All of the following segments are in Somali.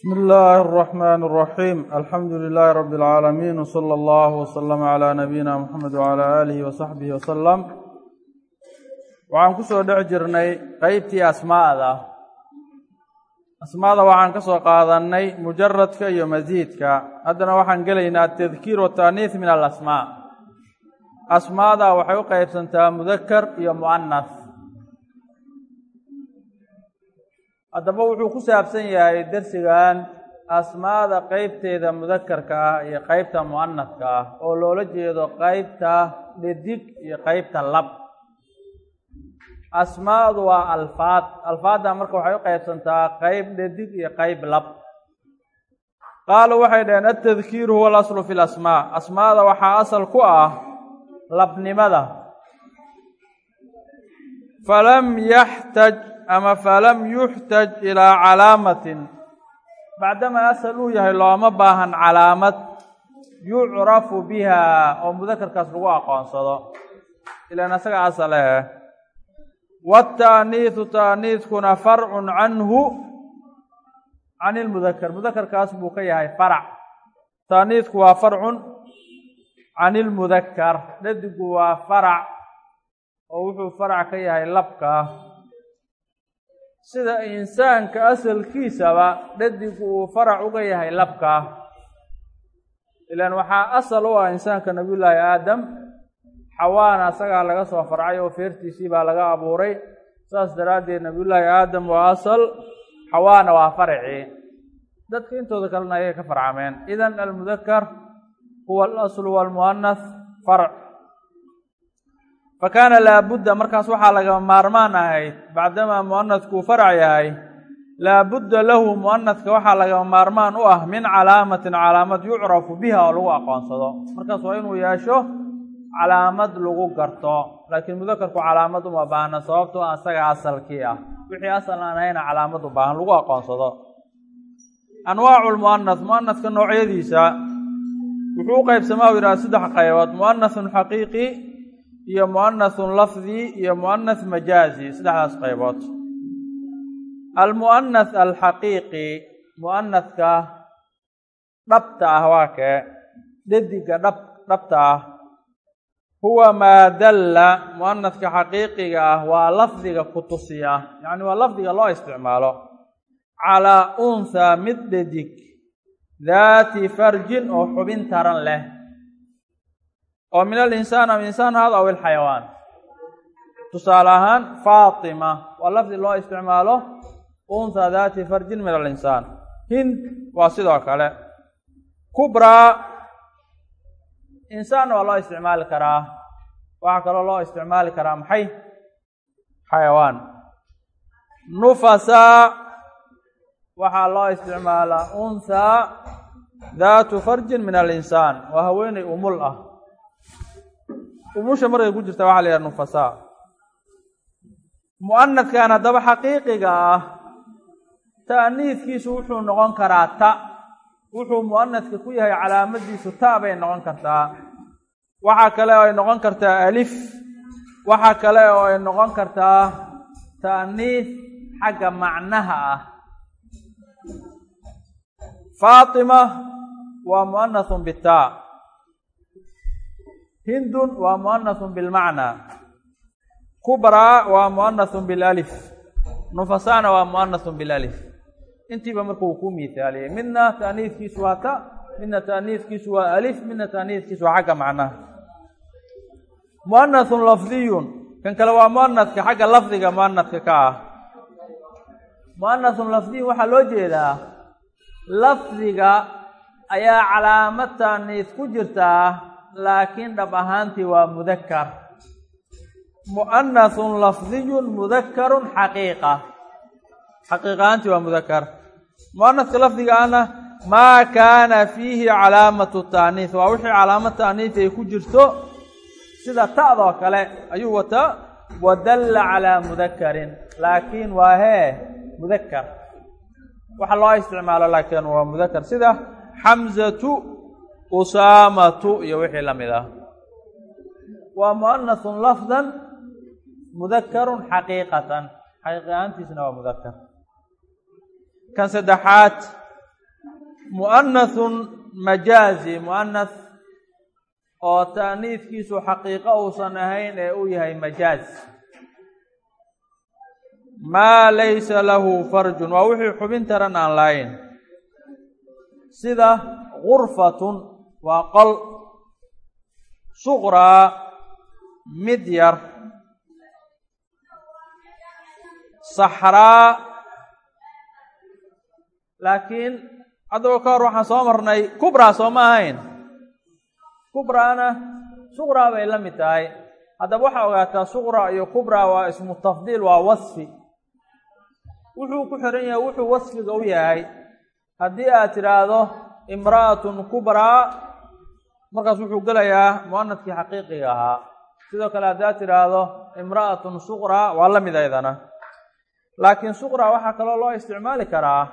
بسم الله الرحمن الرحيم الحمد لله رب العالمين وصلى الله وسلم على نبينا محمد وعلى آله وصحبه وسلم waxaan ku soo dhex jirnay qeybtii asmaa'da asmaada waxaan ka soo qaadannay mujaradka iyo masiidka haddana waxaan gelaynaa atadkiir wataaniis min alasmaa asmaada waxay u qeybsantaa mudakar iyo mu'anas haddaba wuxuu ku saabsan yahay dersigan asmaada qeybteeda mudakarka ah iyo qeybta mu'anaska ah oo loola jeedo qeybta dhedig iyo qeybta lab. Asmaadu waa alfaad. Alfaadda marka waxay u qeybsantaa qeyb dhedig iyo qeyb lab. Qaalu waxay dhaheen altadkiiru huwa alaslu fi lasmaa asmaada waxaa asal ku ah labnimada. Falam yaxtaj ama falam yuxtaj ilaa calaamatin. Bacdama asal uu yahay looma baahan calaamad. Yucrafu biha oo mudakarkaas lagu aqoonsado. Ilaan asaga asal eh wataaniisu taaniiskuna farcun canhu can ilmudakar mudakarkaas buu ka yahay farac. Taaniisku waa farcun can ilmudakar dhadigu waa farac oo wuxuu farac ka yahay labka sida insaanka asalkiisaba dhadigu uu farac uga yahay labka. Ilaan waxaa asal u ah insaanka nabiyullaahi aadam. Xawaana asagaa laga soo farcay oo feertiisii baa laga abuuray. Saas daraaddeed nabiyullaahi aadam waa asal xawaana waa faracii dadka intooda kalena ayay ka farcameen. Idan almudakar huwa alaslu walmu'anas farc fa kaana laabudda markaas waxaa lagama maarmaan ahayd bacdamaa mu'anaskuu farac yahay laabudda lahu mu'anaska waxaa lagama maarmaan u ah min calaamatin calaamad yucrafu biha oo lagu aqoonsado. Markaas waa inuu yeesho calaamad lagu garto laakiin mudakarku calaamad uma baahna sababtoo asaga asalkii ah. Wixii asal aan ahayna calaamad u baahan lagu aqoonsado. Anwaacu lmu'anas mu'anaska noocyadiisa wuxuu u qaybsamaa u yidhaha saddex qaybood. Mu'anasun xaqiiqi iyo mu'anasun lafdi iyo mu'anas majaazi saddexdaas qaybood. Almu'anas alxaqiiqi mu'anaska dhabta ah waa kee? Dhediga dhab dhabta ah. Huwa maa dalla mu'anaska xaqiiqiga ah waa lafdiga ku tusiya yacni waa lafdiga loo isticmaalo. Calaa unhaa mid dhedig daati farjin oo xubin taran leh oo min alinsaan ama insaan ahaado aw ilxayawaan tusaale ahaan faatima waa lafdi loo isticmaalo unhaa daati farjin min alinsaan. Hind waa sidoo kale. Kubraa insaanna waa loo isticmaali karaa. Waxaa kaloo loo isticmaali karaa maxay? Xayawaan. Nufasaa waxaa loo isticmaalaa unhaa daatu farjin min alinsaan. Waa haweeney umul ah umusha markay ku jirta waxaa la yidhaha nufasaa mu'anadkan haddaba xaqiiqiga ah ta'niidkiisu wuxuu noqon karaa ta. Wuxuu mu'anaska ku yahay calaamadiisu ta bay noqon kartaa. Waxaa kale oo ay noqon kartaa alif. Waxaa kale oo ay noqon kartaa ta'niis xagga macnaha ah. Faatima waa mu'anasun bitaa hindun waa mu'anasun bilmacnaa kubraa waa mu'anasun bilalif nufasaana waa mu'anasun bilalif intiiba marka ku miithaaliyey midna ta'niiskiisu waa ta midna ta'niiskiisu waa alif midna ta'niiskiisu waa xagga macnaha mu'anasun lafdiyun kan kale waa mu'anaska xagga lafdiga mu'anaska ka ah mu'anasun lafdiyun waxaa loo jeedaa lafdiga ayaa calaamad ta'niis ku jirtaa laakiin dhab ahaantii waa mudakar mu'anasun lafdiyun mudakarun xaqiiqa. Xaqiiq ahaantii waa mudakar mu'anaska lafdiga ahna maa kaana fiihi calaamatu ta'niis waa wixii calaamad ta'niis ay ku jirto sida ta'doo kale ayuu wataa wadalla calaa mudakarin laakiin waa hee mudakar waxa loo isticmaalo laakiin waa mudakar sida xamzatu usaamatu iyo wixii la mid ah. Waa mu'anasun lafdan mudakarun xaqiiqatan. Xaqiiq ahaantiisna waa mudakar kan saddexaad mu'anathun majaazi. Mu'anath oo ta'niidkiisu xaqiiqo uusan ahayn ee uu yahay majaaz maa laysa lahu farjun. Waa wixii xubin taran aan lahayn. Sida gurfatun waa qol suqraa mid yar. Saxraa laakiin haddaba ka hor waxaan soo marnay kubraa soo ma ahayn. Kubraana suqraa bay la mid tahay. Haddaba waxaa ogaataa suqra iyo kubraa waa ismu tafdiil waa wasfi. Wuxuu ku xiran yahay wuxuu wasfiga u yahay. Haddii aad tidhaahdo imra'atun kubraa markaas wuxuu gelayaa mu'anadkii xaqiiqiga ahaa. Sidoo kale haddaad tidhaahdo imra'atun suqraa waa la mid aydana laakiin suqraa waxaa kaloo loo isticmaali karaa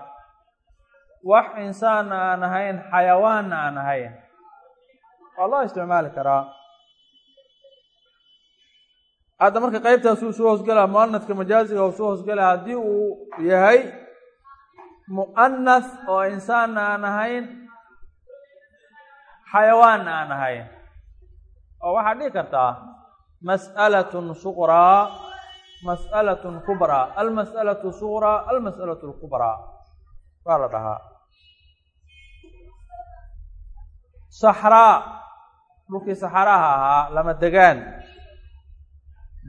wax insaan aan ahayn xayawaanna aan ahayn. Waa loo isticmaali karaa. Hadda marka qeybtaasuu soo hoosgelaa mu'anadka majaaziga uu soo hoosgelaa haddii uu yahay mu'anath oo insaanna aan ahayn xayawaanna aan ahayn oo waxaad dhihi kartaa mas'alatun suqraa mas'alatun kubraa almas'alatu suqraa almas'alatu lkubraa waa la dhahaa. Saxraa dhulkii saxaraha ahaa lama degaan.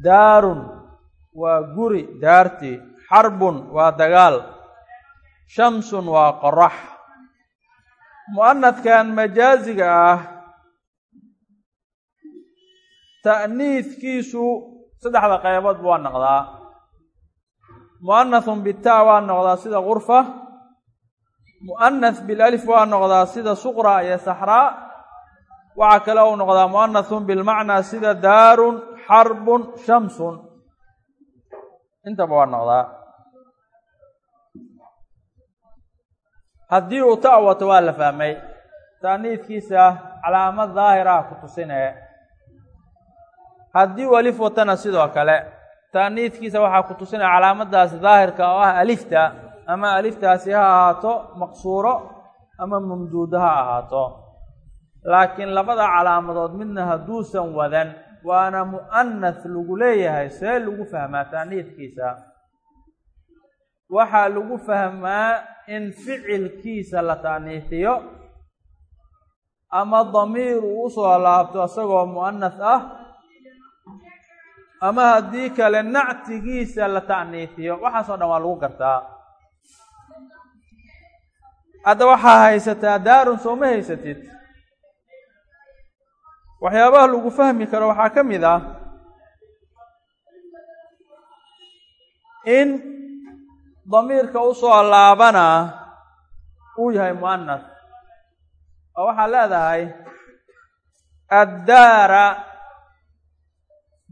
Daarun waa guri daartii xarbun waa dagaal. Shamsun waa qorax mu'anadkan majaaziga ah ta'niidkiisu saddexda qayboodba waa noqdaa mu'anathun bitaa waa noqdaa sida gurfa mu'anath bilalif waa noqdaa sida suqra iyo saxraa waxaa kale uu noqdaa mu'anathun bilmacnaa sida daarun xarbun shamsun. Intaba waa noqdaa haddii uu ta wato waa la fahmay ta'niidkiisa calaamad daahiraha ku tusinee haddii uu alif watana sidoo kale ta'niidkiisa waxaa ku tusinaya calaamadaas daahirka oo ah alifta ama aliftaasi ha ahaato maqsuuro ama mamduudo ha ahaato. Laakiin labada calaamadood midna hadduusan wadan waana mu'anath lagu leeyahay see lagu fahmaa ta'niidkiisa waxaa lagu fahmaa in ficilkiisa la ta'niifiyo ama damiir uu u soo laabto isagoo mu'anath ah ama haddii kale nactigiisa la ta'niifiyo. Waxaasoo dhan waa lagu gartaa. Hadda waxaa haysataa daarun soo ma haysatid. Waxyaabaha lagu fahmi karo waxaa ka mid ah in damiirka u soo laabana uu yahay mu'anath oo waxaa leedahay addaara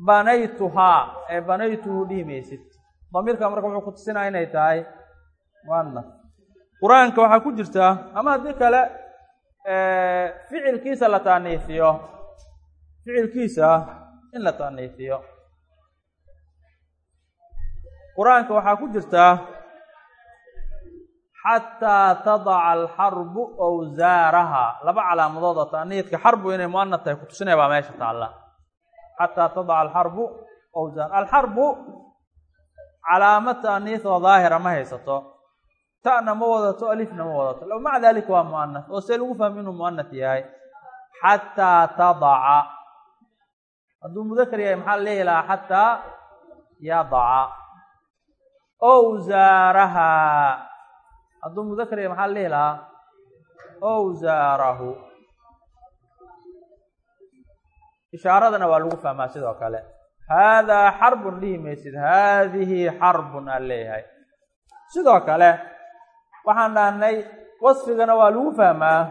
banaytuhaa ee banaytuhu dhihi maysid damiirka marka wuxuu ku tusinaya inay tahay mu'anath qur'aanka waxaa ku jirta ama haddii kale ficilkiisa la taaniifiyo. Ficilkiisa in la taaniifiyo. Qur'aanka waxaa ku jirta xataa tadaca alxarbu awsaaraha. Laba calaamadood oo taaniidka xarbu inay mu'anad tahay kutusinaya baa meesha taalla. Xataa tadaca alxarbu awsaar. Alxarbu calaamad taaniis daahira ma haysato. Ta'na ma wadato alifna ma wadato. Maca dalika waa mu'anath oo see lagu fahmi inuu mu'anath yahay. Xataa tadaca. Hadduu mudakar yahay maxaa leehi lahaa xataa yadaca. Owsaaraha hadduu mudakar yahay maxaa leehi lahaa owsaarahu ishaaradana waa lagu fahmaa sidoo kale haadaa xarbun dhihi maysid haadihi xarbun aan leeyahay sidoo kale waxaan dhahnay wasfigana waa lagu fahmaa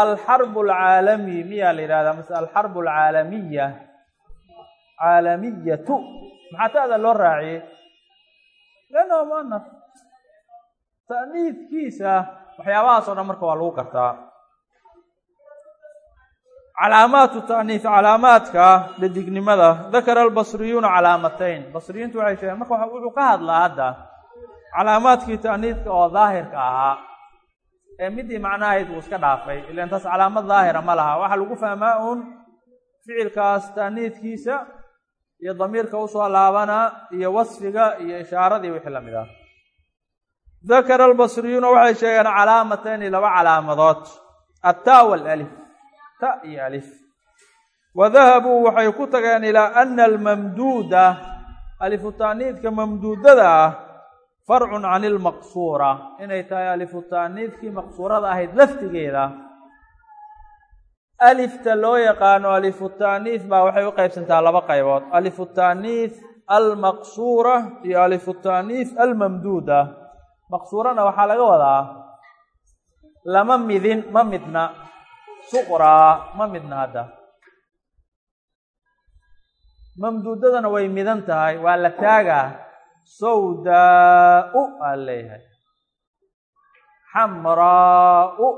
alxarbu alcaalami miyaa la yidhahdaa mase alxarbu alcaalamiya caalamiyatu maxaa ta'da loo raaciyey lannahu mu'anaf ta'niidkiisa waxyaabahaas oo dhan marka waa lagu gartaa. Calaamaatu ta'niif calaamaadka dhadignimada dakara albasriyuuna calaamatayn basriyiintu waxay sheegeen marka wuxuu ka hadlaa hadda calaamaadkii ta'niidka oo daahirka ahaa ee midii macnahayd wuu iska dhaafay ilan taas calaamad daahira ma laha. Waxaa lagu fahmaa uun ficilkaas taaniidkiisa iyo damiirka u soo laabanaa iyo wasfiga iyo ishaaradii wixii la mid ah dakara albasriyuuna waxay sheegeen calaamatayni laba calaamadood ataa walalif ta iyo alif wa dahabuu waxay ku tageen ilaa ana almamduuda alifu taaniidka mamduudada ah farcun can ilmaqsuura inay tahay alifu taaniidkii maqsuurada ahayd laftigeeda alifta loo yaqaano alifu taaniis baa waxay u qaybsantaa laba qaybood alifu taaniis almaqsuura iyo alifu taaniis almamduuda maqsuurana waxaa laga wadaa lama midin ma midna. Suqraa ma midna hadda. Mamduudadana way midan tahay waa la taagaa. Sawdaa-u aa leeyahay. Xamraa-u.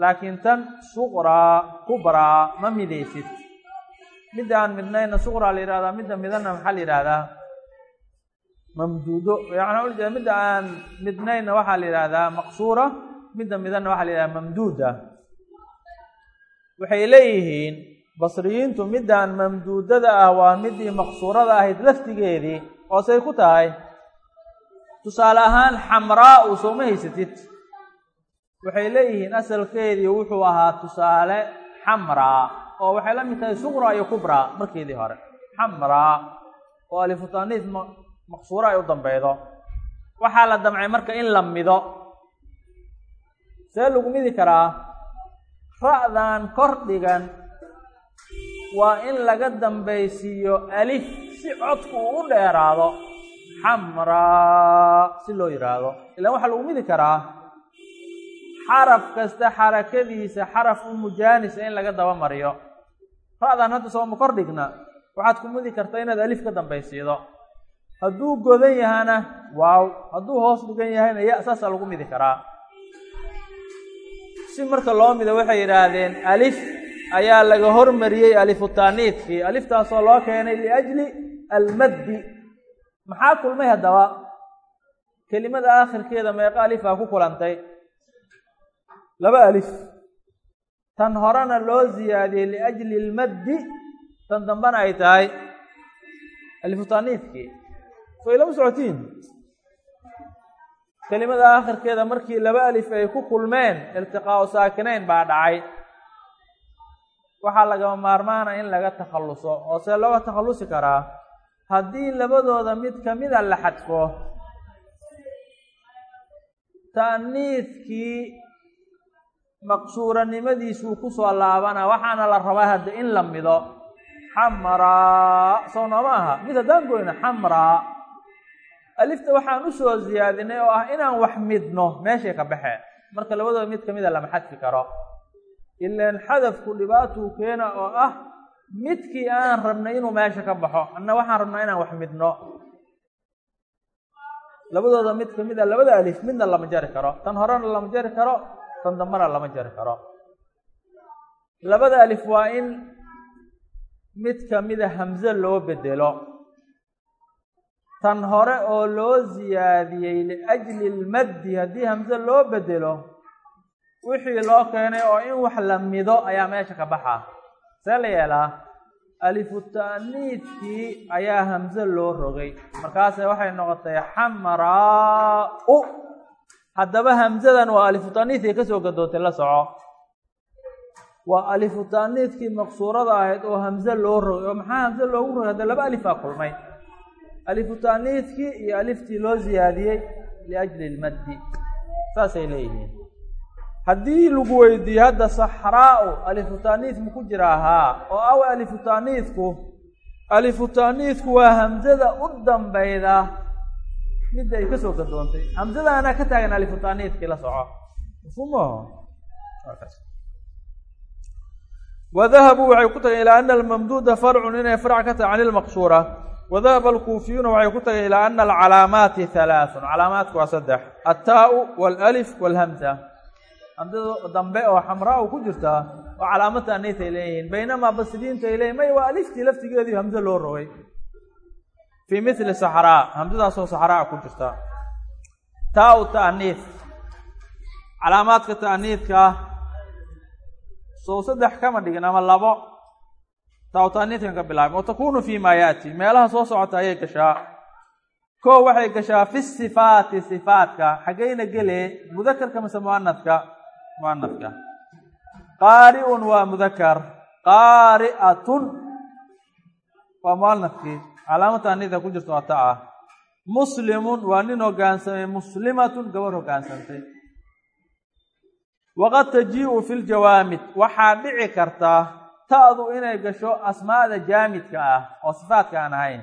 Laakiin tan suqraa kubraa ma midaysid. Midda aan midnayna suqraa la yihahdaa midda midanna maxaa la yidhahdaa mamduudo. Ujeeda midda aan midnayna waxaa la yidhahdaa maqsuura midda midanna waxaa la yidhahdaa mamduuda. Waxay leeyihiin basriyiintu middaan mamduudada ah waa midii maqsuurada ahayd laftigeedii oosay ku tahay? Tusaale ahaan xamraa-u sooma haysatid. Waxay leeyihiin asalkeedii wuxuu ahaa tusaale xamraa oo waxay la mid tahay suqra iyo kubraa markeedii hore. Xamraa oo alifutaniis maqsuuro ay u dambeydo waxaa la damcay marka in la mido. See lagu midi karaa? Ra-dan kor dhigan waa in laga dambaysiiyo alif si codku uu u dheeraado xamraa si loo yidhaahdo ilaan waxaa lagu midi karaa? Xaraf kasta xarakadiisa xaraf u mujaanisa in laga daba mariyo. Ra-dan hadda sooma kor dhigna? Waxaad ku midi kartaa inaad alif ka dambaysiido hadduu godan yahana waaw. Hadduu hoos dhigan yahayna ya saasaa lagu midi karaa. Si marka loo mido waxay yidhaahdeen alif ayaa laga hormariyey alifutaaniidkii aliftaasoo loo keenay liajli almaddi. Maxaa kulmay haddaba? Kelimada aakhirkeeda meeqa alifaa ku kulantay. Laba alif. Tan horena loo ziyaadiyey liajli almaddi tan dambena ay tahay alifutaaniidkii so ilama socotiin. Kelimada aakhirkeeda markii laba alif ay ku kulmeen iltiqaau saakinayn baa dhacay. Waxaa lagama maarmaana in laga takhalluso oo see looga takhallusi karaa haddii labadooda mid kamida la xadfo ta'niidkii maqsuuranimadiisuu ku soo laabana waxaana la rabaa hadda in la mido xamraa sow nooma aha mid haddaan goyno xamraa alifta waxaan u soo ziyaadinay oo ah inaan wax midno. Meeshay ka baxeen. Marka labadooda mid kamida lama xadfi karo. Ilaan xadafku dhibaatuu keena oo ah midkii aan rabnay inuu meesha ka baxo. Anna waxaan rabnaa inaan wax midno. Labadooda mid ka mid a labada alif midna lama jari karo. Tan horena lama jari karo tan dambena lama jari karo. Labada alif waa in mid kamida hamze loo bedelo tan hore oo loo ziyaadiyey liajli lmaddi haddii hamze loo bedelo wixii loo keenay oo in wax la mido ayaa meesha ka baxa. See la yeelaa? Alifu ayaa hamze loo rogay. Markaase waxay noqotay xamraa-u haddaba hamzadan waa alifu ta'niidkii ka soo gadoontay la soco. Waa alifu ta'niidkii maqsuurada ahayd oo hamze loo rogay oo maxaa hamze loogu rogay? Hadda laba alifaa kulmay alifu ta'niidkii iyo aliftii loo ziyaadiyey liajli lmaddi saasay leeyihiin. Haddii lagu weydiiyo hadda saxraa-u alifutaaniis maku jiraa haa oo aw alifutaaniisku alifutaaniisku waa hamzada u dambeyda midda ay ka soo gadoontay. Hamzadaana ka taagan alifutaaniiskii la soco. Mafhuumaho wadahabuu waxay ku tageen ilaa ana almamduuda farcun inay farc ka tahay can ilmaqsuura wadahaba alkuufiyuuna waxay ku tageen ilaa ana alcalaamaati halaathun calaamaadku waa saddex. Attaau walif walhamza. Hamzada dambe oo xamraa u ku jirtaa oo calaamad taaniitay leeyihiin. Baynamaa basriyiintu ay leeyihiin may waa aliftii laftigeedii hamze loo rogay. Fii mithli saxraa hamzadaasoo saxraa ku jirta. Taa-u ta'niis calaamaadka ta'niidka sow saddex kama dhigin ama labo taa ta'niidkan ka bilaabay wa takunu fi ma yaati. Meelaha soo socota ayay gashaa. Koo waxay gashaa fi sifaati sifaatka. Xaggayna gelee mudakarka mise muanadka muanadka qaari'un waa mudakar. Qaari'atun waa muanadkii calaama ta'niidka ku jirta waa ah muslimun waa nin hoggaansamay muslimatun gabar hoggaansantay waqad tajii'u fi ljawaamid waxaa dhici kartaa ta'du inay gasho asmaada jaamidka ah oo sifaadka aan ahayn.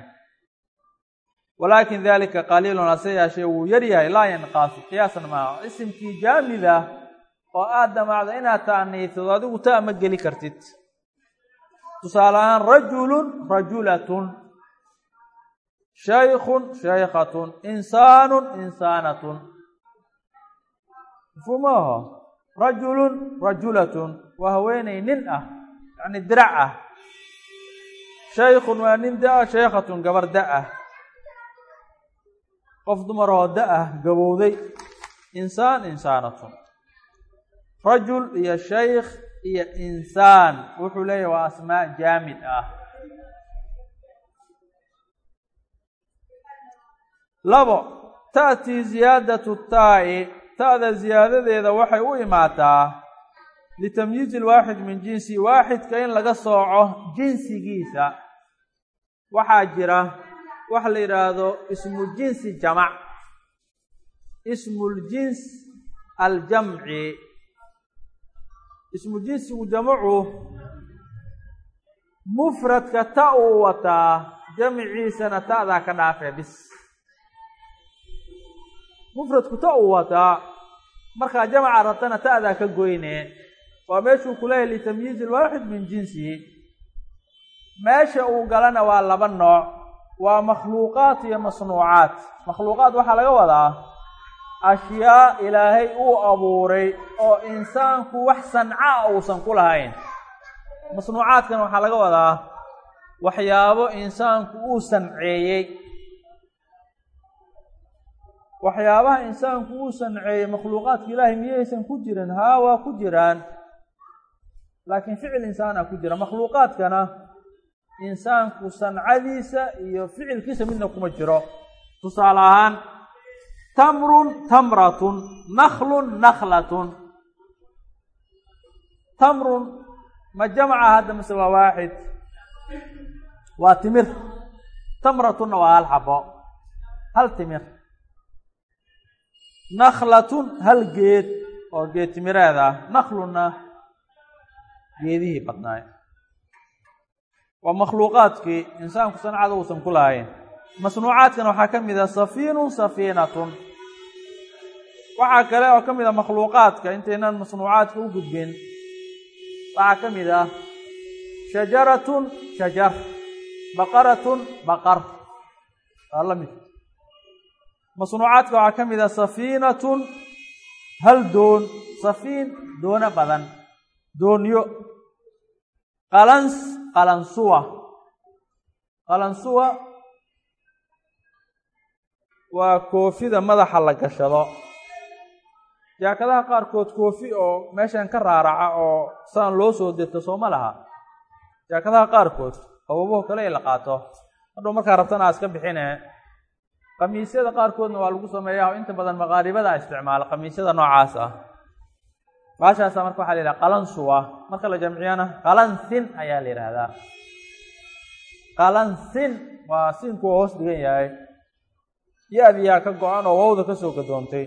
Walaakin dalika qaliilun hase yaashee wuu yar yahay laa yanqaasu qiyaasan maaha isimkii jaamid ah oo aad damacdo inaad ta'niisado adigu ta ma geli kartid. Tusaale ahaan rajulun rajulatun shaykun shaykhatun insaanun insaanatun mafhuumaho rajulun rajulatun waa haweeney nin ah yacni dirac ah. Shaykun waa nin da'ah shaykhatun gabar da'ah qof dumar oo da'ah gabowday. Insaan insaanatun. Rajul iyo shaykh iyo insaan. Wuxuu leeyahy waa asmaa jaamid ah. Labo ta'tii ziyaadatu taa'i. Ta'da ziyaadadeeda waxay u imaataa litamyiizi alwaaxid min jinsi waaxidka in laga sooco jinsigiisa. Waxaa jira waxa la yidhaahdo ismu jinsi jamac. Ismuljins aljamci. Ismu jinsigu jamacu mufradka ta uu wataa jamciisana ta'daa ka dhaafee bis. Mufradku ta uu wataa markaa jamaca rabtana ta'daa ka goyne waa meeshuu kuleeyahy litamyiizi alwaaxid min jinsihi. Meesha uu galana waa laba nooc. Waa makhluuqaat iyo masnuucaat. Makhluuqaat waxaa laga wadaa ashyaa ilaahay uu abuuray oo insaanku wax sanca uusan ku lahayn. Masnuucaadkan waxaa laga wadaa waxyaabo insaanku uu sanceeyey. Waxyaabaha insaanku uu sanceeyey makhluuqaadka ilaahay miyaysan ku jirin haa waa ku jiraan laakiin ficil insaana ku jira makhluuqaadkana insaanku sancadiisa iyo ficilkiisa midna kuma jiro. Tusaale ahaan tamrun tamratun naklun naklatun tamrun ma jamca hadda mise waa waaxid? Waa timir. Tamratunna waa hal xabo. Hal timir. Naklatun hal geed oo geed timireed ah naklunna geedihii badnaay. Waa makhluuqaadkii insaanku sancada uusan ku lahayn. Masnuucaadkan waxaa ka mid ah safiinun safiinatun. Waxaa kale oo ka mid ah makhluuqaadka intaynan masnuucaadka u gudbin. Waxaa ka mid ah shajaratun shajar baqaratun baqar. Waa la mid. Masnuucaadka waxaa ka mid ah safiinatun hal doon safiin doono badan doonyo qalans qalansuwa qalansuwa waa koofida madaxa la gashado. Jaakadaha qaarkood koofi oo meeshan ka raaraca oo saan loo soo dirto soo ma laha. Jaakadaha qaarkood hababaho kale ay la qaato. Hadhow markaa rabtana aa iska bixine. Khamiisyada qaarkoodna waa lagu sameeyaa oo inta badan maqaaribada isticmaala khamiisyada noocaas ah baashaasa marka waxaa la yidhaha qalansuwa marka la jamciyana qalansin ayaa la yidhaahdaa qalansin waa sinku oo hoos dhigan yahay. Ya-diyaa ka go-an oo wawda ka soo gadoontay.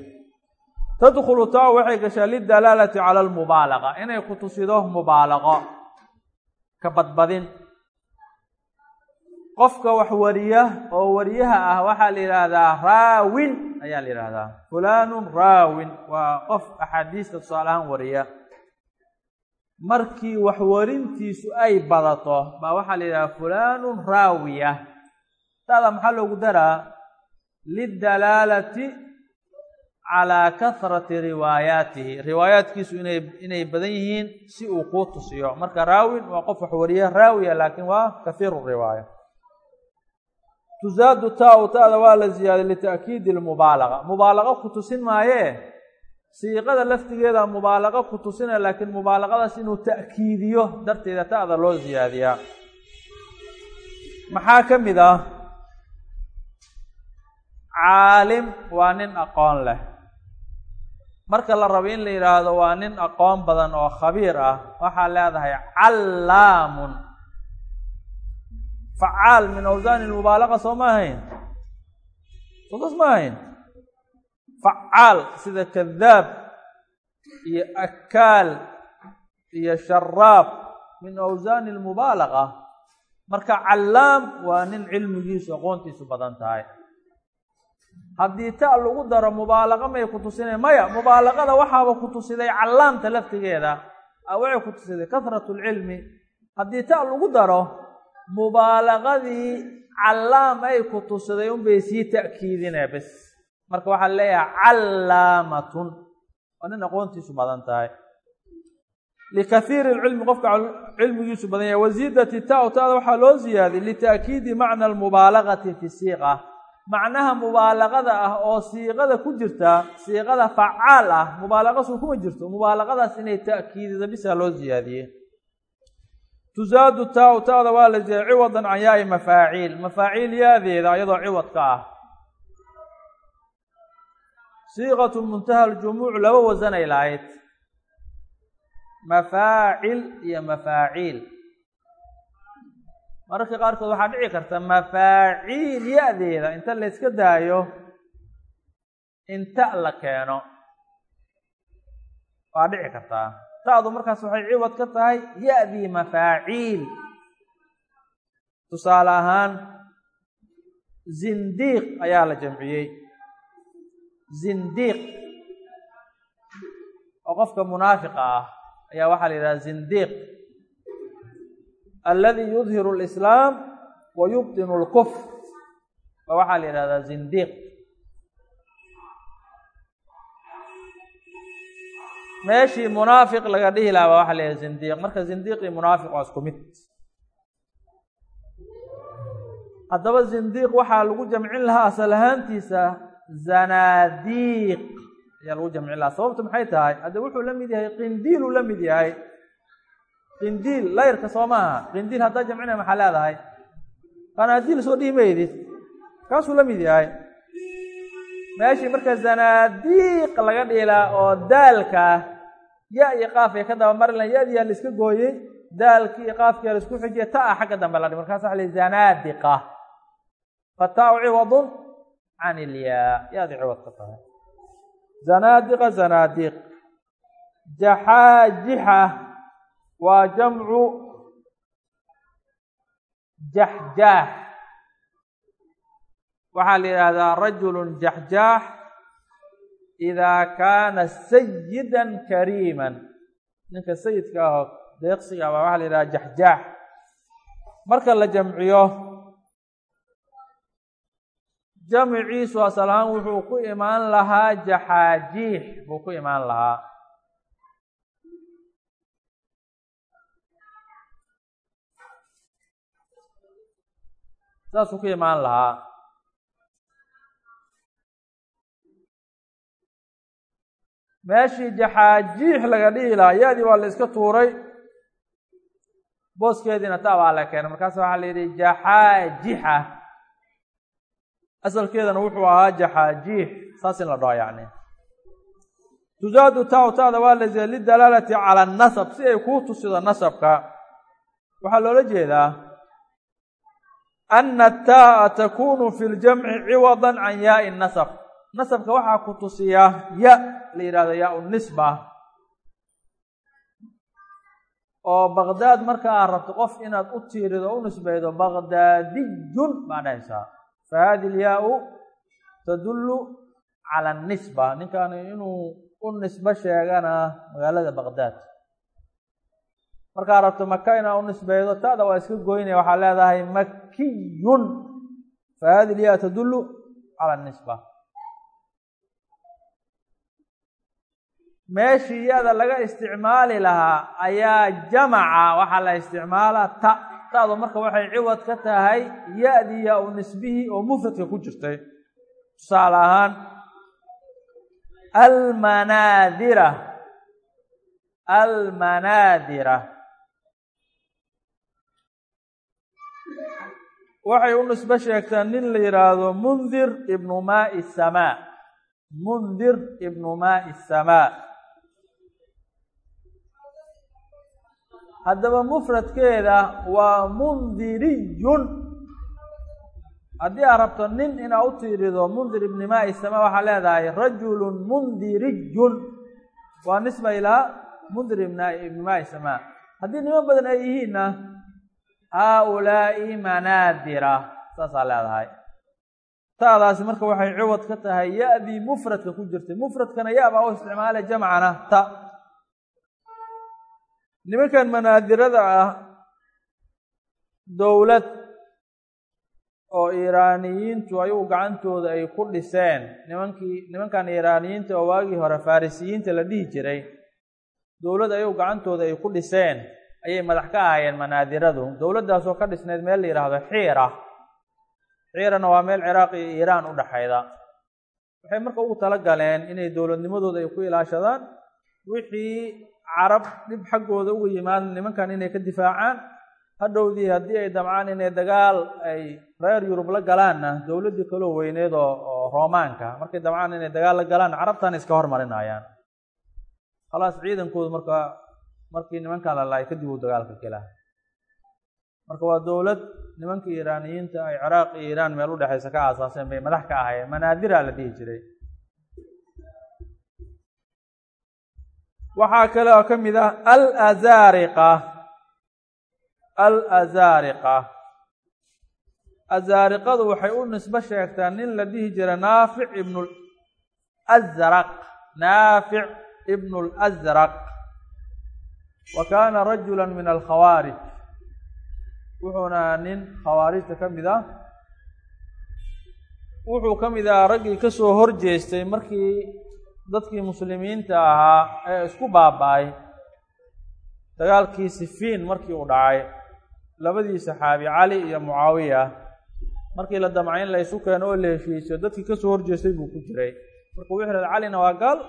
Tadkhulu taa waxay gashaa lidalaalati cala almubaalaqa inay ku tusido mubaalaqo ka badbadin qofka wax wariya oo wariyaha ah waxaa la yidhaahdaa raawin ayaa la yidhaahdaa. Fulaanun raawin waa qof axaadiista tusaale ahaan wariya. Markii wax warintiisu ay badato baa waxaa la yidhahdaa fulaanun raawiya. Taada maxaa loogu daraa? Lidalaalati calaa kahrati riwaayaatihi riwaayaatkiisu inay inay badan yihiin si uu kuu tusiyo. Marka raawin waa qof wax wariya raawiya laakiin waa kahiiru riwaaya tuzaadu taa-u waa la ziyaaday lita'kiidi lmubaalaqa mubaalaqa ku tusin maayee siiqada laftigeeda mubaalaqo ku tusinaya laakiin mubaalaqadaas inuu ta'kiidiyo darteeda ta'da loo siyaadiyaa maxaa ka mid ah caalim waa nin aqoon leh marka la rabo in la yidhaahdo waa nin aqoon badan oo khabiir ah waxaa leedahay callaamun facaal min awsaani lmubaalaqa soo ma ahayn sodas ma ahayn facaal sida kadaab iyo akaal iyo sharaab min awsaani lmubaalaqa marka callaam waa nin cilmigiisu aqoontiisu badan tahay haddii ta lagu daro mubaalaqa may ku tusinay maya mubaalaqada waxaaba ku tusiday callaamta laftigeeda waxay ku tusiday kasratu lcilmi haddii ta lagu daro mubaalaqadii callaam ay ku tusiday unbay sii ta'kiidinee bes. Marka waxaa leeyahay callaamatun. Waa nin aqoontiisu badan tahay. Likaiiri lcilmi qofka cilmigiisu badan yahay. Wasiidati ta tada waxaa loo ziyaadiyey lita'kiidi macna almubaalagati fi siiqa macnaha mubaalaqada ah oo siiqada ku jirta siiqada facaal ah mubaalaqasu kuma jirto. Mubaalaqadaas inay ta'kiidido bisaa loo ziyaadiyey tusaadu taa taada waa la ziyaadiy ciwadan can yaai mafaaciil. Mafaaciil yaadeeda iyadoo ciwad ka ah. Siiqatu muntaha aljumuuc laba wasanay lahayd. Mafaacil iyo mafaaciil. Mararka qaarkood waxaa dhici karta mafaaciil ya-deeda inta la yska daayo in ta la keeno. Waa dhici kartaa ta'du markaas waxay ciwad ka tahay ya-dii mafaaciil tusaale ahaan zindiiq ayaa la jamciyey. Zindiiq oo qofka munaafiqa ah ayaa waxaa la yidhaha zindiiq. Aladi yudhiru lislaam wa yubtinu lkufr ba waxaa la yidhahdaa zindiiq meeshii munaafiq laga dhihi lahaa waxa la zindiiq. Marka zindiiq iyo munaafiq waa isku mid. Haddaba zindiiq waxaa lagu jamcin lahaa asal ahaantiisa zanaadiiq. Ayaa lagu jamcin lahaa. Sababtu maxay tahay? Hadde wuxuu la mid yahay qindiiluu la mid yahay. Qindiil layrka soo maaha. Qindiil haddaa jamcinaya maxaa leedahay? Qanaadiil soo dhihi maydid kaasuu la mid yahay. Meeshii marka zanaadiiq laga dhilaa oo daalka ya iyo qaaf ay ka daba mari lahan yadiyaa la iska gooyey daalkii iyo qaafkiia la isku xijiya ta a xagga dambe la dhi markaas waxa la zanaadiqa fataa-u ciwadun can ilyaa yaadi ciwad ka tahay. Zanaadiqa zanaadiiq jaxaajixa waa jamcu jaxjaax waxaa la yidhaahdaa rajulu jaxjaax idaa kaana sayidan kariiman ninka sayidka ahoo deeqsiga baa waxaa la yidhahdaa jaxjaax marka la jamciyo jamciisu asal wuxuu ku imaan lahaa jaxaajiix buu ku imaan lahaa saasuu ku imaan lahaa meeshii jaxaajiix laga dhihi lahaa ya-dii waa la tuuray booskeediina ta baa la keenay. Markaas waxaa la yidhi jaxaajixa asalkeedana wuxuu ahaa jaxaajiix saas in la dhaho yacni. Tusaadu taa taada waa la ziya lidalaalati cala anasab si ay kuu tusido nasabka. Waxaa loola jeedaa ana ataa'a takunu fi ljamci ciwada can yaai nasab nasabka waxaa ku tusiyaa ya la yidhahdo yaa u nisba. Oo baqdaad marka aad rabto qof inaad u tiirido o u nisbaydo baqdaadiyun baa dhahaysaa fa hadi lyaa-u tadullu cala anisba ninkan inuu u nisbo sheegana magaalada baqdaad markaad rabto maka inaad u nisbaydo ta'da waa iska goynaya waxaa leedahay makiyun fa hadi lyaa tadullu cala anisba meeshii ya-da laga isticmaali lahaa ayaa jamaca waxaa la isticmaalaa ta. Ta'du marka waxay ciwad ka tahay ya-dii yaa u nisbihii oo mufradka ku jirtay. Tusaale ahaan almanaadira. Almanaadira. Waxay u nisbe sheegtaa nin la yidhaahdo mundir ibnu maai samaa. Mundir ibnu maai samaa haddaba mufradkeeda waa mundiriyun. Haddii aad rabto nin inaa u tiirido mundir ibni maai samaa waxaa leedahay rajulun mundiriyun. Waa nisba ilaa mundir ibni maai samaa haddii niman badan ay yihiinna haaulaa'i manaadira saasaa leedahay. Ta'daasi marka waxay ciwad ka tahay ya-dii mufradka ku jirtay. Mufradkana ya baa u isticmaalay jamcana ta nimankan manaadirada ah dowlad oo iiraaniyiintu ayuu gacantooda ay ku dhiseen. Nimankii nimankan iiraaniyiinta oo waagii hore farisiyiinta la dhihi jiray dowlad ayuu gacantooda ay ku dhiseen. Ayay madax ka ahaayeen manaadiradu dowladdaasoo ka dhisnayd meel la yidhaahdo xiira. Xiirana waa meel ciraaq iyo iiraan u dhexayda. Waxay marka ugu tala galeen inay dowladnimadooda ay ku ilaashadaan wixii carab dhib xaggooda uga yimaada nimankan inay ka difaacaan hadhowdii haddii ay damcaan inay dagaal ay reer yurub la galaanna dowladdii kaloo weyneed oo oo roomaanka markay damcaan inay dagaal la galaan carabtan iska hormarinayaan. Khalaas ciidankoodu marka markii nimankan la laay kadib uu dagaalka gelaa. Marka waa dowlad nimanka iiraaniyiinta ay ciraaq iyo iiraan meel u dhexaysa ka aasaaseen bay madax ka ahaayeen manaadira la dhihi jiray waxaa kale oo ka mid ah alazariqa alazaariqa. Azaariqadu waxay u nisbo sheegtaa nin la dhihi jira naafic ibnu lazraq naafic ibnu lazraq wa kaana rajula min alkhawaarij. Wuxuuna nin khawaarijta ka mid ah. Wuxuu ka mid ahaa raggii ka soo hor jeestay markii dadkii muslimiinta ahaa ee isku baaba-ay. Dagaalkii sifiin markii uu dhacay labadii saxaabi cali iyo mucaawiya markii la damcay in la keeno oo la heshiiso dadkii ka soo horjeestay buu ku jiray. Marka wuxuu yidhahda calina waa gaal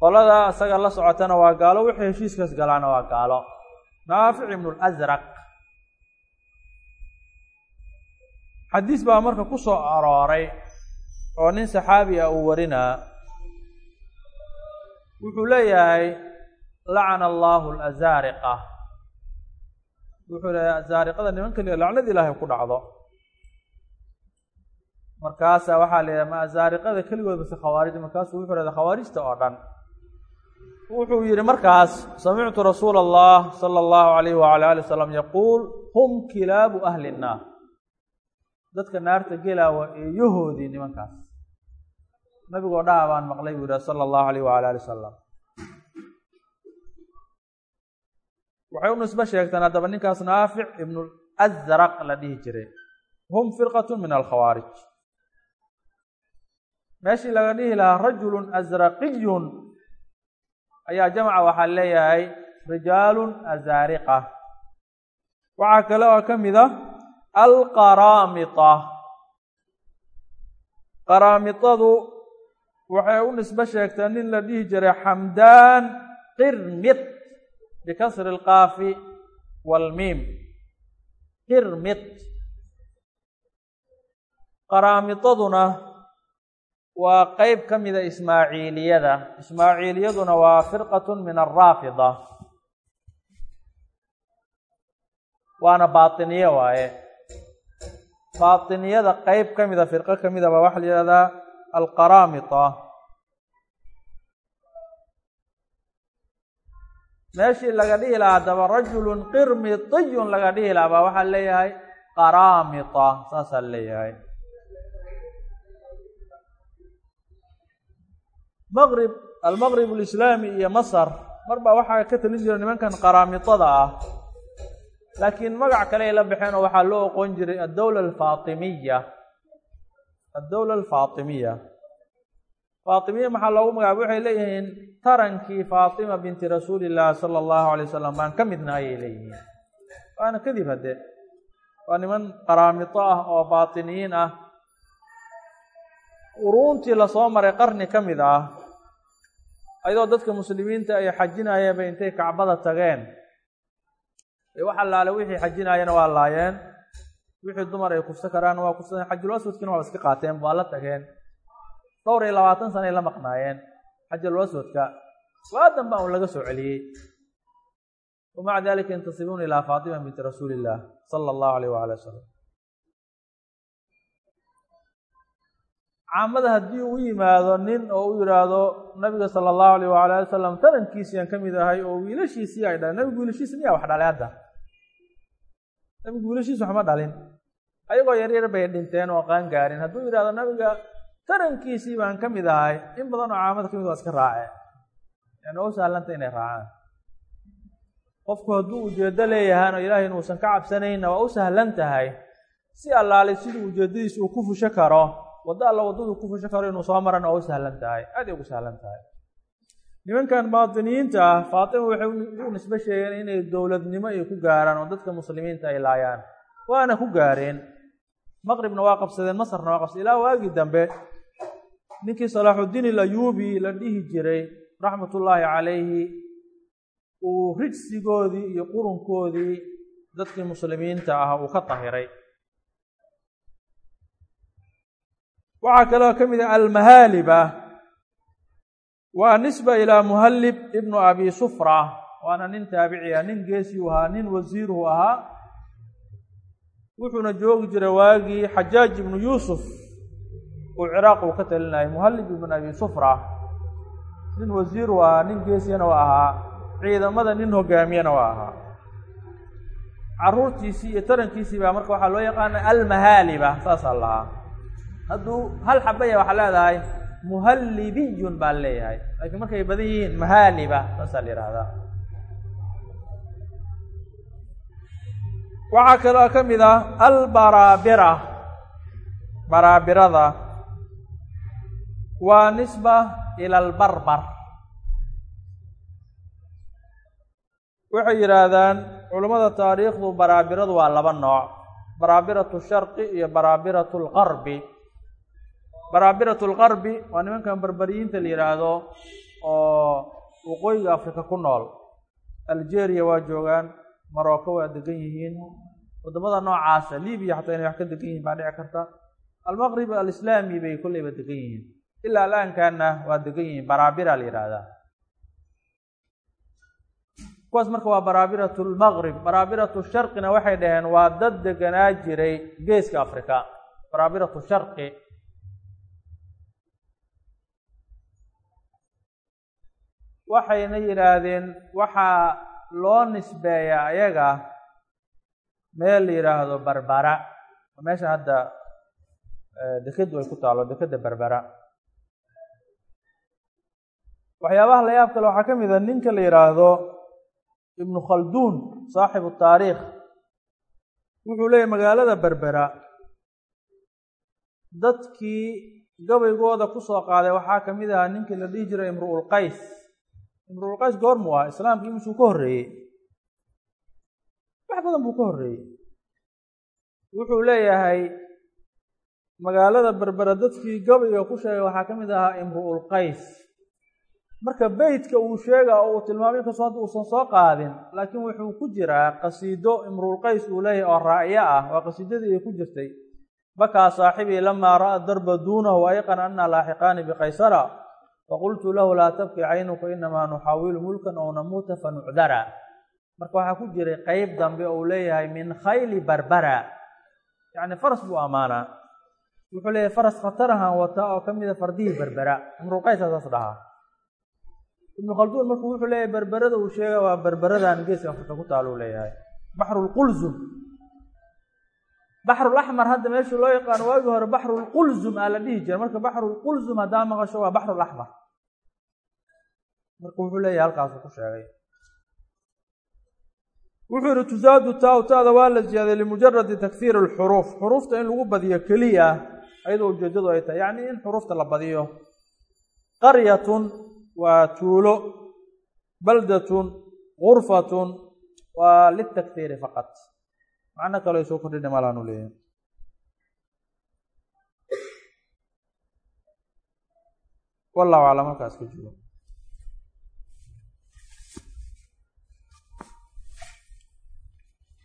qolada isaga la socotana waa gaalo wixii heshiiskaas galaana waa gaalo. Naafic ibnu lasraq xadiis baa marka ku soo arooray oo nin saxaabi ah uu warinaa wuxuu leeyahay lacana allahu alazaariqa. Wuxuu leeyahay azaariqada niman kaliya lacnad ilaahay ku dhacdo. Markaasa waxaa la yidhaha ma azaariqada keligood base khawaarij markaasuu wuxuu leedahay khawaarijta oo dhan. Wuxuu yidhi markaas samictu rasuula allah sala allahu alayh wala ali wasalam yaquul hum kilaabu ahli nnaar dadka naarta gelaawa eeyahoodii nimankaas nabigoo dhaha baan maqlay buu yidhaha sala allahu alayh wala ali wasalam waxay u nisbe haddaba ninkaas naafic ibnu azraq la dhihi jiray. Hum firqatu min alkhawaarij meeshii laga dhihi lahaa rajulun asraqiyun ayaa jamca waxaa leeyahay rijaalun azaariqa. Waxaa kale oo ka mid a alqaraamita qaraamidadu waxay u nisbe sheegtaa nin la dhihi jiray xamdaan qirmid bikasri alqaafi waalmiim qirmid qaraamidaduna waa qeyb ka mida ismaaciiliyada. Ismaaciiliyaduna waa firqatun min alraafida waana baatiniye waaye. Baatiniyada qeyb ka mida firqo ka mida baa waxaa la yihahdaa alqaraamita meeshii laga dhihi lahaa haddaba rajulun qirmitiyun laga dhihi lahaa baa waxaa leeyahay qaraamita saasaa leeyahay maqrib almaqrib alislaami iyo masar mar baa waxaa ka talin jira nimankan qaraamitada ah laakiin magac kale ay la baxeen oo waxaa loo oqon jiray addowla alfaatimiya addowla alfaatimiya faatimiya maxaa loogu magacaaba waxay leeyihiin tarankii faatima binti rasuuli illaahi sala allahu alay wasalam baan ka midna ayay leeyihiin waana kadib hadde waa niman qaraamito ah oo baatiniyiin ah quruuntii la soo maray qarni ka mid ah ayadoo dadka muslimiinta ay xajinayeenba intay kacbada tageen ee allaale wixii xajinaayana waa laayeen wixii dumar ay kufsan karaan waa kufsadeen xajul aswadkiina waa iska qaateen waa la tageen. Dhowr iyo labaatan sana ay la maqnaayeen. Xajul aswadka waadan baa un laga soo celiyey. Wamaca dalika yantasibuuna ilaa faatima binti rasuuli illah sala allahu alayh waala wasalam caamada haddii uu yimaado nin oo u yidhaahdo nabiga sala allahu alayh waala ali wasalam tarankiisiiaan ka mid ahay oo wiilashiisii ay dhaleen nabigu wiilashiisa miyaa wax dhalay hadda? Nabigu wiilashiisa waxma dhalin ayagoo yaryar bay dhinteen oo qaan gaarin. Hadduu yidhahdo nabiga tarankiisii baan ka mid ahay. In badan oo caamada ka mid waa iska raace. Yani oo sahlanta inay raacaan. Qofku hadduu ujeeddo leeyahaan oo ilaahay inuusan ka cabsanayna waa u sahlan tahay. Si allaale siduu ujeeddadiisa uu ku fusho karo waddo alla waddaduu ku fusho karo inuu soo marana waa u sahlan tahay. Aad ay ugu sahlan tahay. Nimankan baatiniyiinta ah faatima waxay u nisbe sheegeen inay dowladnimo ay ku gaaraan oo dadka muslimiinta ay laayaan waana ku gaareen. Maqribna waa qabsadeen masarna waa qabsadeen. Ilaa waagii dambe ninkii salaaxuddiin ilayuubi la dhihi jiray raxmatullaahi calayhi uu rijsigoodii iyo qurunkoodii dadkii muslimiinta ah uu ka tahiray. Waxaa kaloo ka mid ah almahaaliba waa nisba ilaa muhallib ibnu abi sufra waana nin taabici ah nin geesiu ahaa nin wasiiruhu ahaa wuxuuna joogi jiray waagii xajaaj ibnu yuusuf uu ciraaq uu ka talinayay muhallib ibnu abi sufra. Nin wasiiru ahaa nin geesiyana waa ahaa ciidamada nin hogaamiyana waa ahaa. Caruurtiisii iyo tarankiisii baa marka waxaa loo yaqaana almahaaliba saasaa lahaa hadduu hal xabaya waxaa leedahay muhallibiyun baa leeyahay. Laakiin markay badan yihiin mahaaliba saasaa la yihahdaa waxaa kaloo ka mid ah albaraabira. Baraabirada waa nisba ila albarbar waxay yidhaahdaan culummada taariikhdu baraabiradu waa laba nooc. Baraabiratu sharqi iyo baraabiratu lqarbi. Baraabiratu lqarbi waa nimankan barbariyiinta la yidhaahdo oo waqooyiga afrika ku nool. Algeria waa joogaan marocco waa degan yihiin waddamada noocaasa libiya xataa inay wax ka degan yihiin baa dhici karta. Almaqrib alislaami bay kolleyba degan yihiin. Ilaa alaankaana waa degan yihiin baraabira la yidhaahdaa kuwaas marka waa baraabiratu lmaqrib baraabiratu sharqina waxay dhaheen waa dad deganaa jiray geeska afrika. Baraabiratu sharqi. Waxayna yidhaahdeen waxaa loo nisbeeyaa ayaga meel la yidhaahdo barbara. Meesha hadda dekedu ay ku taalo dekeda berbera waxyaabaha la yaab kale waxaa ka mid a ninka la yidhaahdo ibnu khalduun saaxibu taariikh. Wuxuu leeyahy magaalada berbera dadkii gabaygooda ku soo qaaday waxaa ka mid ahaa ninkii la dhihi jiray imru'ul qays. Imru'ul qays goormuu ah islaamkii imisuu ka horreeyey badan buu ka horreeyey. Wuxuu leeyahay magaalada berbera dadkii gabayga ku sheegay waxaa ka mid ahaa imru'ul qays. Marka beytka uu sheega oo uu tilmaamay inkastoo hadda uusan soo qaadin laakiin wuxuu ku jiraa qasiido imruul qays uu leeyahay oo raa'iyo ah waa qasiidadii ay ku jirtay. Bakaa saaxibii lamaa ra'a darba duunahu ayqana annaa laaxiqaani bikaysara faqultu lahu laa tabki caynuka inamaa nuxaawilu mulkan ow namuuta fanucdara marka waxaa ku jiray qeyb dambe ou leeyahay min khayli barbara. Yacni faras buu ammaanaa wuxuu leeyahay faras khatarahan wata oo ka mida fardihii berbera imruul qaysa saas dhahaa. Ibnu khalduun markuu wuxuu leeyahay berberada uu sheega waa berberadan geeska afrika ku taalo u leeyahay. Baxrulqulzum baxrulaxmar hadda meeshuu loo yaqaano waagii hore baxrulqulzum aa la dhihi jira marka baxrulqulzum haddaa maqasho waa baxrulaxmar marka wuxuu leeyahay halkaasuu ku sheegay wuxuu yihi tusaadu taa taada waa la ziyaaday limujaradi takhiiri alxuruuf. Xuruufta in lagu badiyo keliya ayadoo ujeedadu ay tahay yacni in xuruufta la badiyo. Qaryatun waa tuulo baldatun gurfatun waa litakhiiri faqat. Macno kaleo soo kordhina malaanu leeyahay. Wallahu aclam halkaas ka joogo